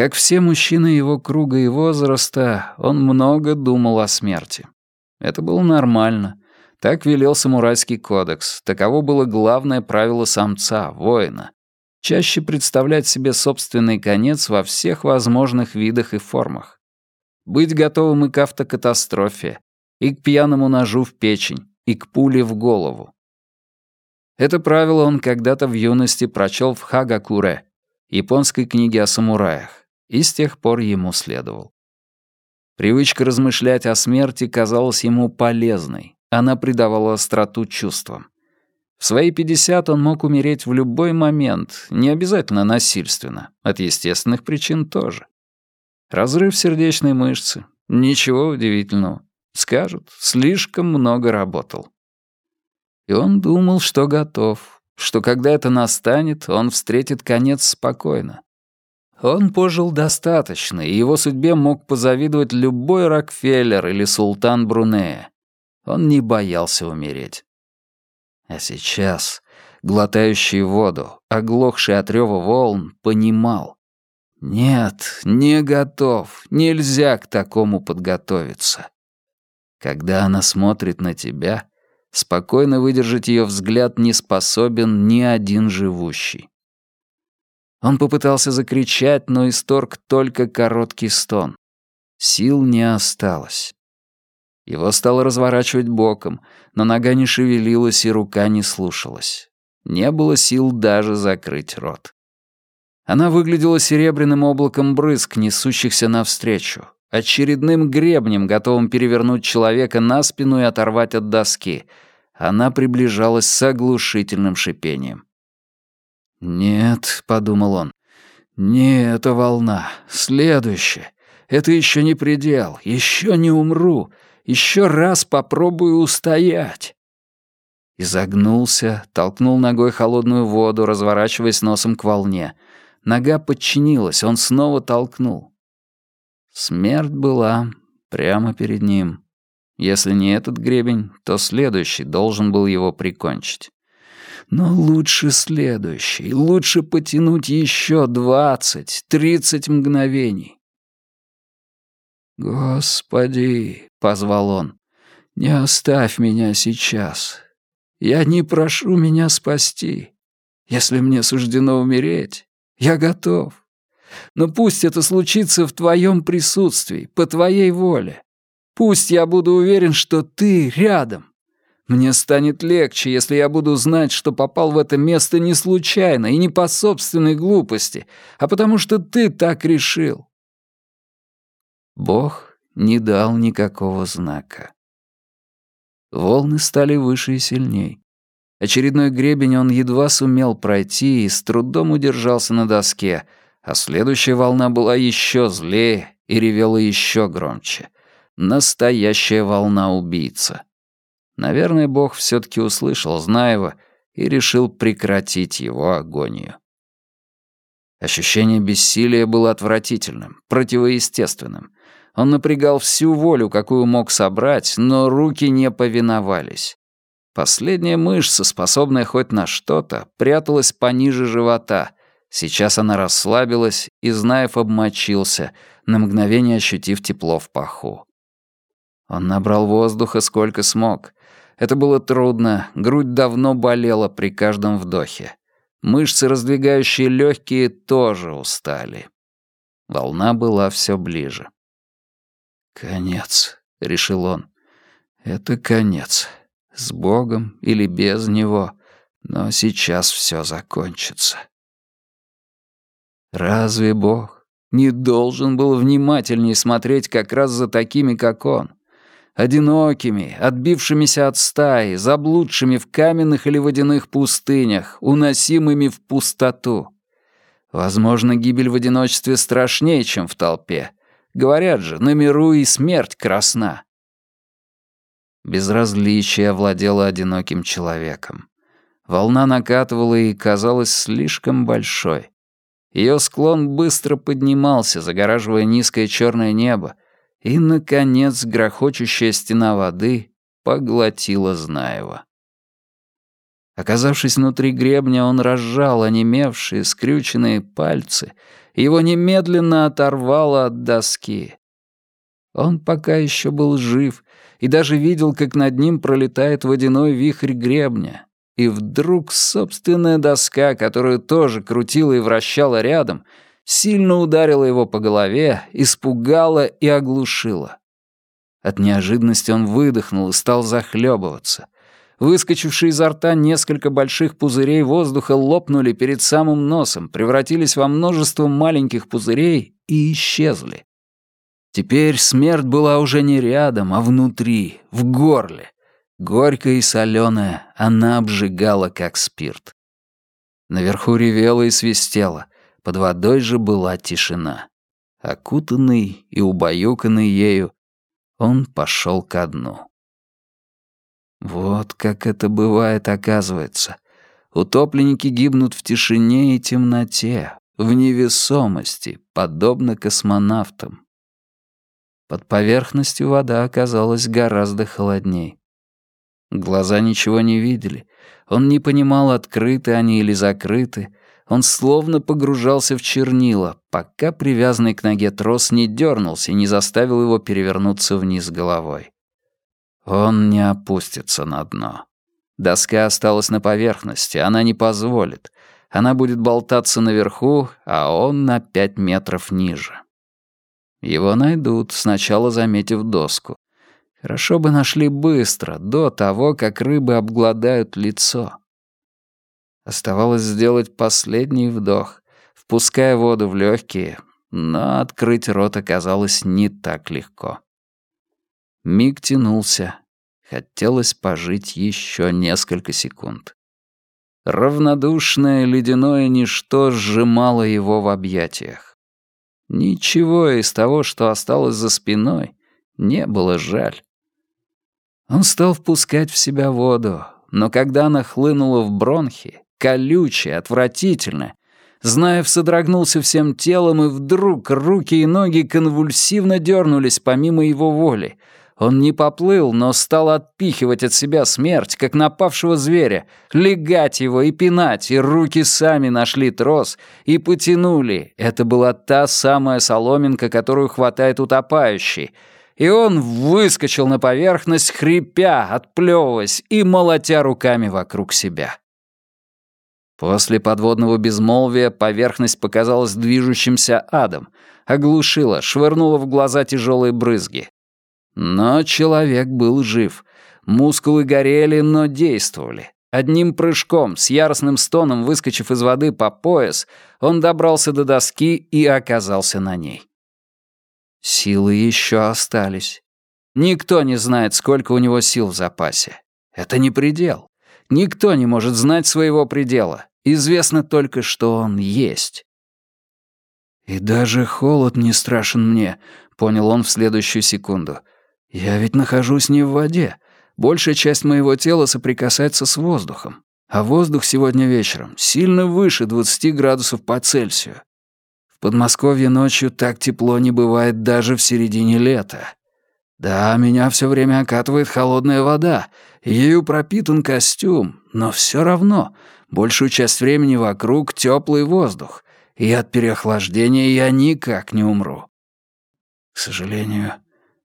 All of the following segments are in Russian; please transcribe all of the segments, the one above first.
Как все мужчины его круга и возраста, он много думал о смерти. Это было нормально. Так велел самурайский кодекс. Таково было главное правило самца, воина. Чаще представлять себе собственный конец во всех возможных видах и формах. Быть готовым и к автокатастрофе, и к пьяному ножу в печень, и к пуле в голову. Это правило он когда-то в юности прочел в Хагакуре, японской книге о самураях, и с тех пор ему следовал. Привычка размышлять о смерти казалась ему полезной, она придавала остроту чувствам. В свои 50 он мог умереть в любой момент, не обязательно насильственно, от естественных причин тоже. Разрыв сердечной мышцы, ничего удивительного. Скажут, слишком много работал. И он думал, что готов, что когда это настанет, он встретит конец спокойно. Он пожил достаточно, и его судьбе мог позавидовать любой Рокфеллер или султан Брунея. Он не боялся умереть. А сейчас, глотающий воду, оглохший от рёва волн, понимал. Нет, не готов, нельзя к такому подготовиться. Когда она смотрит на тебя, спокойно выдержать ее взгляд не способен ни один живущий. Он попытался закричать, но исторг только короткий стон. Сил не осталось. Его стало разворачивать боком, но нога не шевелилась и рука не слушалась. Не было сил даже закрыть рот. Она выглядела серебряным облаком брызг, несущихся навстречу, очередным гребнем, готовым перевернуть человека на спину и оторвать от доски. Она приближалась с оглушительным шипением. «Нет», — подумал он, — «не эта волна, следующая. Это еще не предел, еще не умру, еще раз попробую устоять. Изогнулся, толкнул ногой холодную воду, разворачиваясь носом к волне. Нога подчинилась, он снова толкнул. Смерть была прямо перед ним. Если не этот гребень, то следующий должен был его прикончить. Но лучше следующий, лучше потянуть еще двадцать, тридцать мгновений. «Господи!» — позвал он. «Не оставь меня сейчас. Я не прошу меня спасти. Если мне суждено умереть, я готов. Но пусть это случится в твоем присутствии, по твоей воле. Пусть я буду уверен, что ты рядом. Мне станет легче, если я буду знать, что попал в это место не случайно и не по собственной глупости, а потому что ты так решил. Бог не дал никакого знака. Волны стали выше и сильней. Очередной гребень он едва сумел пройти и с трудом удержался на доске, а следующая волна была еще злее и ревела еще громче. Настоящая волна убийца. Наверное, Бог все-таки услышал Знаева и решил прекратить его агонию. Ощущение бессилия было отвратительным, противоестественным. Он напрягал всю волю, какую мог собрать, но руки не повиновались. Последняя мышца, способная хоть на что-то, пряталась пониже живота. Сейчас она расслабилась, и Знаев обмочился, на мгновение ощутив тепло в паху. Он набрал воздуха сколько смог. Это было трудно, грудь давно болела при каждом вдохе. Мышцы, раздвигающие легкие, тоже устали. Волна была все ближе. «Конец», — решил он. «Это конец. С Богом или без Него. Но сейчас все закончится». Разве Бог не должен был внимательнее смотреть как раз за такими, как он? Одинокими, отбившимися от стаи, заблудшими в каменных или водяных пустынях, уносимыми в пустоту. Возможно, гибель в одиночестве страшнее, чем в толпе. Говорят же, на миру и смерть красна. Безразличие овладело одиноким человеком. Волна накатывала и казалась слишком большой. Ее склон быстро поднимался, загораживая низкое черное небо, и, наконец, грохочущая стена воды поглотила Знаева. Оказавшись внутри гребня, он разжал онемевшие, скрюченные пальцы его немедленно оторвало от доски. Он пока еще был жив и даже видел, как над ним пролетает водяной вихрь гребня. И вдруг собственная доска, которую тоже крутила и вращала рядом, сильно ударила его по голове, испугала и оглушила. От неожиданности он выдохнул и стал захлебываться. Выскочившие изо рта несколько больших пузырей воздуха лопнули перед самым носом, превратились во множество маленьких пузырей и исчезли. Теперь смерть была уже не рядом, а внутри, в горле. Горькая и соленая, она обжигала, как спирт. Наверху ревела и свистела, под водой же была тишина. Окутанный и убаюканный ею, он пошел ко дну. Вот как это бывает, оказывается. Утопленники гибнут в тишине и темноте, в невесомости, подобно космонавтам. Под поверхностью вода оказалась гораздо холодней. Глаза ничего не видели. Он не понимал, открыты они или закрыты. Он словно погружался в чернила, пока привязанный к ноге трос не дернулся и не заставил его перевернуться вниз головой. Он не опустится на дно. Доска осталась на поверхности, она не позволит. Она будет болтаться наверху, а он на пять метров ниже. Его найдут, сначала заметив доску. Хорошо бы нашли быстро, до того, как рыбы обгладают лицо. Оставалось сделать последний вдох, впуская воду в легкие, но открыть рот оказалось не так легко. Миг тянулся. Хотелось пожить еще несколько секунд. Равнодушное ледяное ничто сжимало его в объятиях. Ничего из того, что осталось за спиной, не было жаль. Он стал впускать в себя воду, но когда она хлынула в бронхи, колючая, отвратительная, Знаев содрогнулся всем телом, и вдруг руки и ноги конвульсивно дернулись помимо его воли — он не поплыл, но стал отпихивать от себя смерть, как напавшего зверя, легать его и пинать, и руки сами нашли трос и потянули. Это была та самая соломинка, которую хватает утопающий. И он выскочил на поверхность, хрипя, отплевываясь и молотя руками вокруг себя. После подводного безмолвия поверхность показалась движущимся адом, оглушила, швырнула в глаза тяжелые брызги. Но человек был жив. Мускулы горели, но действовали. Одним прыжком, с яростным стоном выскочив из воды по пояс, он добрался до доски и оказался на ней. Силы еще остались. Никто не знает, сколько у него сил в запасе. Это не предел. Никто не может знать своего предела. Известно только, что он есть. «И даже холод не страшен мне», — понял он в следующую секунду. Я ведь нахожусь не в воде. Большая часть моего тела соприкасается с воздухом. А воздух сегодня вечером сильно выше 20 градусов по Цельсию. В Подмосковье ночью так тепло не бывает даже в середине лета. Да, меня все время окатывает холодная вода, ею пропитан костюм, но все равно большую часть времени вокруг теплый воздух, и от переохлаждения я никак не умру. К сожалению,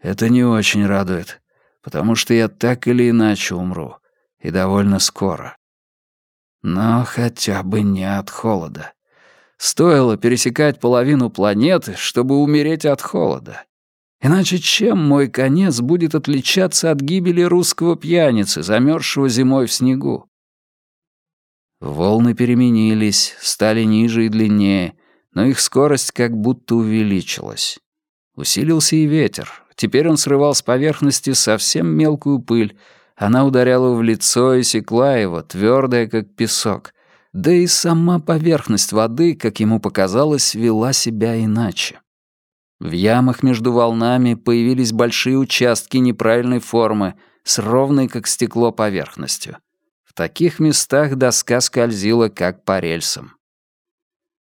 это не очень радует, потому что я так или иначе умру, и довольно скоро. Но хотя бы не от холода. Стоило пересекать половину планеты, чтобы умереть от холода. Иначе чем мой конец будет отличаться от гибели русского пьяницы, замерзшего зимой в снегу? Волны переменились, стали ниже и длиннее, но их скорость как будто увеличилась. Усилился и ветер, Теперь он срывал с поверхности совсем мелкую пыль. Она ударяла в лицо и секла его, твердая, как песок. Да и сама поверхность воды, как ему показалось, вела себя иначе. В ямах между волнами появились большие участки неправильной формы, с ровной, как стекло, поверхностью. В таких местах доска скользила, как по рельсам.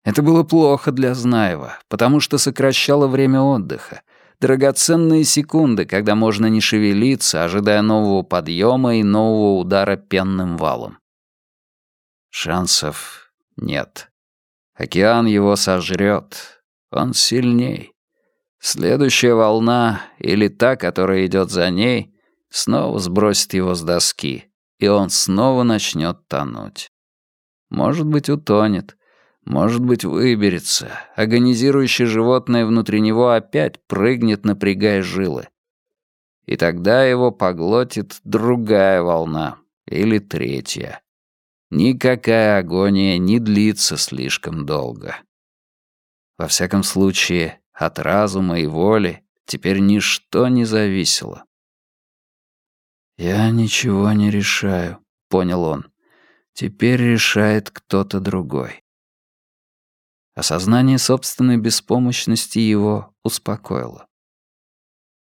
Это было плохо для Знаева, потому что сокращало время отдыха, драгоценные секунды, когда можно не шевелиться, ожидая нового подъема и нового удара пенным валом. Шансов нет. Океан его сожрет. Он сильней. Следующая волна, или та, которая идет за ней, снова сбросит его с доски, и он снова начнет тонуть. Может быть, утонет, может быть, выберется. Агонизирующее животное внутри него опять прыгнет, напрягая жилы. И тогда его поглотит другая волна, или третья. Никакая агония не длится слишком долго. Во всяком случае, от разума и воли теперь ничто не зависело. «Я ничего не решаю», — понял он. «Теперь решает кто-то другой». Осознание собственной беспомощности его успокоило.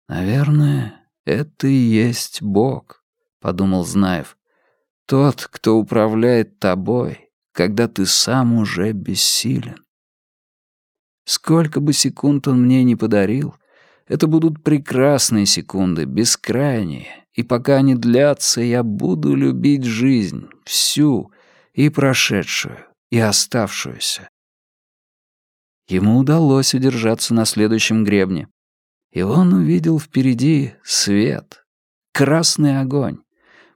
«Наверное, это и есть Бог», — подумал Знаев. «Тот, кто управляет тобой, когда ты сам уже бессилен». Сколько бы секунд он мне не подарил, это будут прекрасные секунды, бескрайние, и пока они длятся, я буду любить жизнь, всю, и прошедшую, и оставшуюся. Ему удалось удержаться на следующем гребне. И он увидел впереди свет, красный огонь,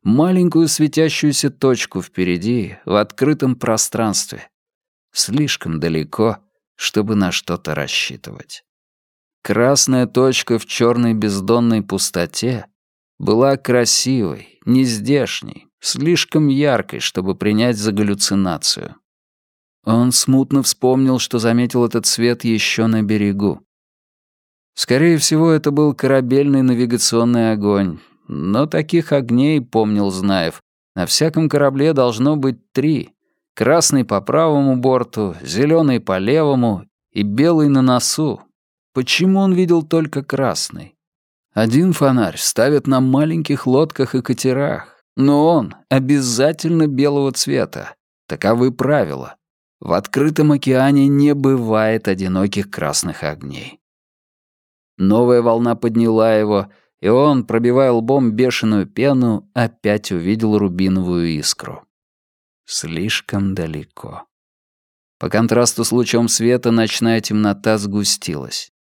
маленькую светящуюся точку впереди, в открытом пространстве. Слишком далеко, чтобы на что-то рассчитывать. Красная точка в черной бездонной пустоте была красивой, нездешней, слишком яркой, чтобы принять за галлюцинацию. Он смутно вспомнил, что заметил этот свет еще на берегу. Скорее всего, это был корабельный навигационный огонь, но таких огней, помнил Знаев, на всяком корабле должно быть три. Красный по правому борту, зеленый по левому и белый на носу. Почему он видел только красный? Один фонарь ставят на маленьких лодках и катерах, но он обязательно белого цвета. Таковы правила. В открытом океане не бывает одиноких красных огней. Новая волна подняла его, и он, пробивая лбом бешеную пену, опять увидел рубиновую искру. Слишком далеко. По контрасту с лучом света ночная темнота сгустилась.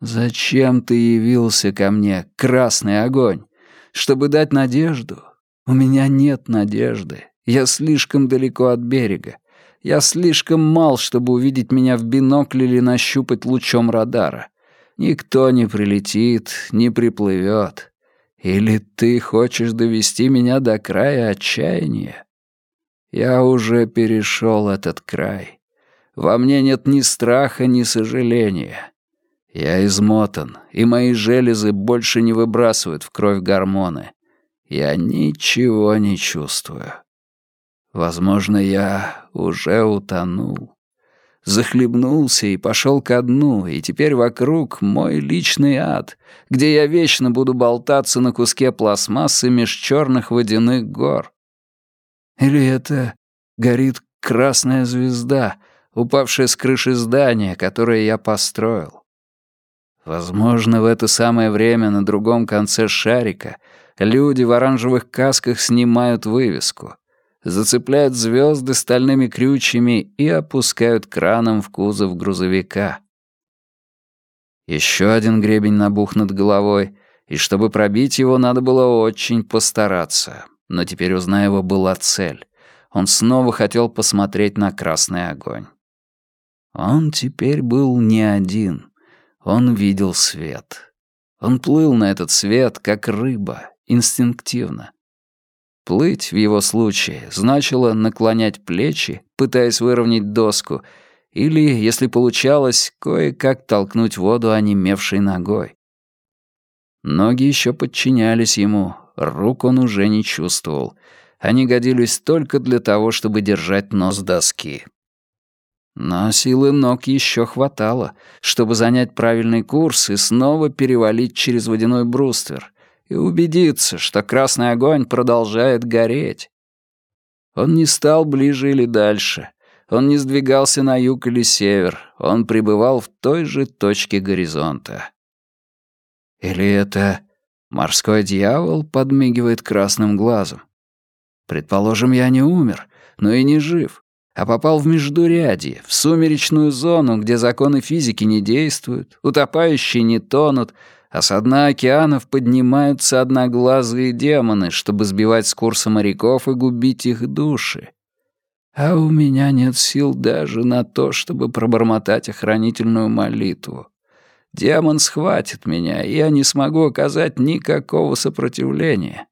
«Зачем ты явился ко мне, красный огонь? Чтобы дать надежду? У меня нет надежды. Я слишком далеко от берега. Я слишком мал, чтобы увидеть меня в бинокль или нащупать лучом радара. Никто не прилетит, не приплывет. Или ты хочешь довести меня до края отчаяния? Я уже перешел этот край. Во мне нет ни страха, ни сожаления. Я измотан, и мои железы больше не выбрасывают в кровь гормоны. Я ничего не чувствую. Возможно, я уже утонул. Захлебнулся и пошел ко дну, и теперь вокруг мой личный ад, где я вечно буду болтаться на куске пластмассы меж черных водяных гор. Или это горит красная звезда, упавшая с крыши здания, которое я построил. Возможно, в это самое время на другом конце шарика люди в оранжевых касках снимают вывеску зацепляют звезды стальными крючьями и опускают краном в кузов грузовика. Еще один гребень набух над головой, и чтобы пробить его, надо было очень постараться. Но теперь у Знаева была цель. Он снова хотел посмотреть на красный огонь. Он теперь был не один. Он видел свет. Он плыл на этот свет, как рыба, инстинктивно. Плыть в его случае значило наклонять плечи, пытаясь выровнять доску, или, если получалось, кое-как толкнуть воду онемевшей ногой. Ноги еще подчинялись ему, рук он уже не чувствовал. Они годились только для того, чтобы держать нос доски. Но силы ног еще хватало, чтобы занять правильный курс и снова перевалить через водяной бруствер, и убедиться, что красный огонь продолжает гореть. Он не стал ближе или дальше. Он не сдвигался на юг или север. Он пребывал в той же точке горизонта. Или это морской дьявол подмигивает красным глазом? Предположим, я не умер, но и не жив. а попал в Междурядье, в сумеречную зону, где законы физики не действуют, утопающие не тонут, а со дна океанов поднимаются одноглазые демоны, чтобы сбивать с курса моряков и губить их души. А у меня нет сил даже на то, чтобы пробормотать охранительную молитву. Демон схватит меня, и я не смогу оказать никакого сопротивления.